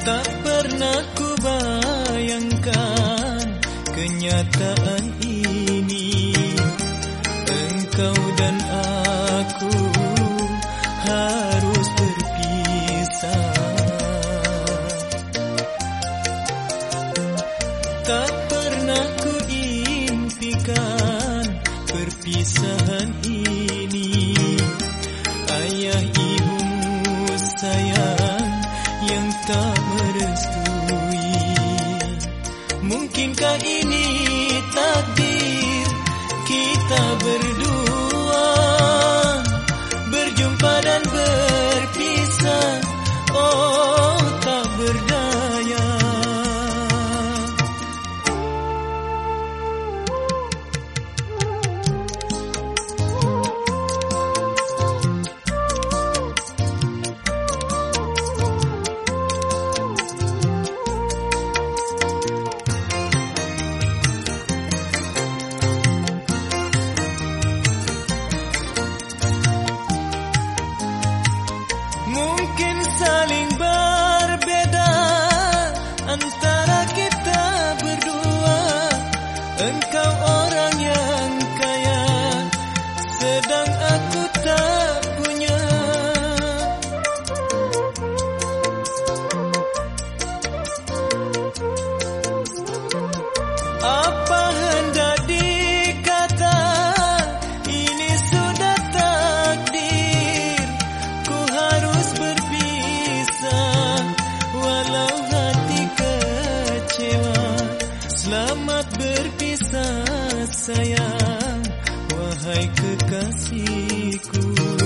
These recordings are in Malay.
Tak pernah ku bayangkan Kenyataan ini. Engkau dan aku tak merestui. Mungkinkah ini takdir? Kita berdua Berjumpa dan berpisah. Oh berpisah sayang. Wahai kekasihku.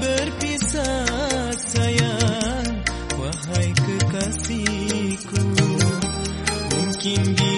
Berpisah sayang. Wahai kekasihku, Mungkin dia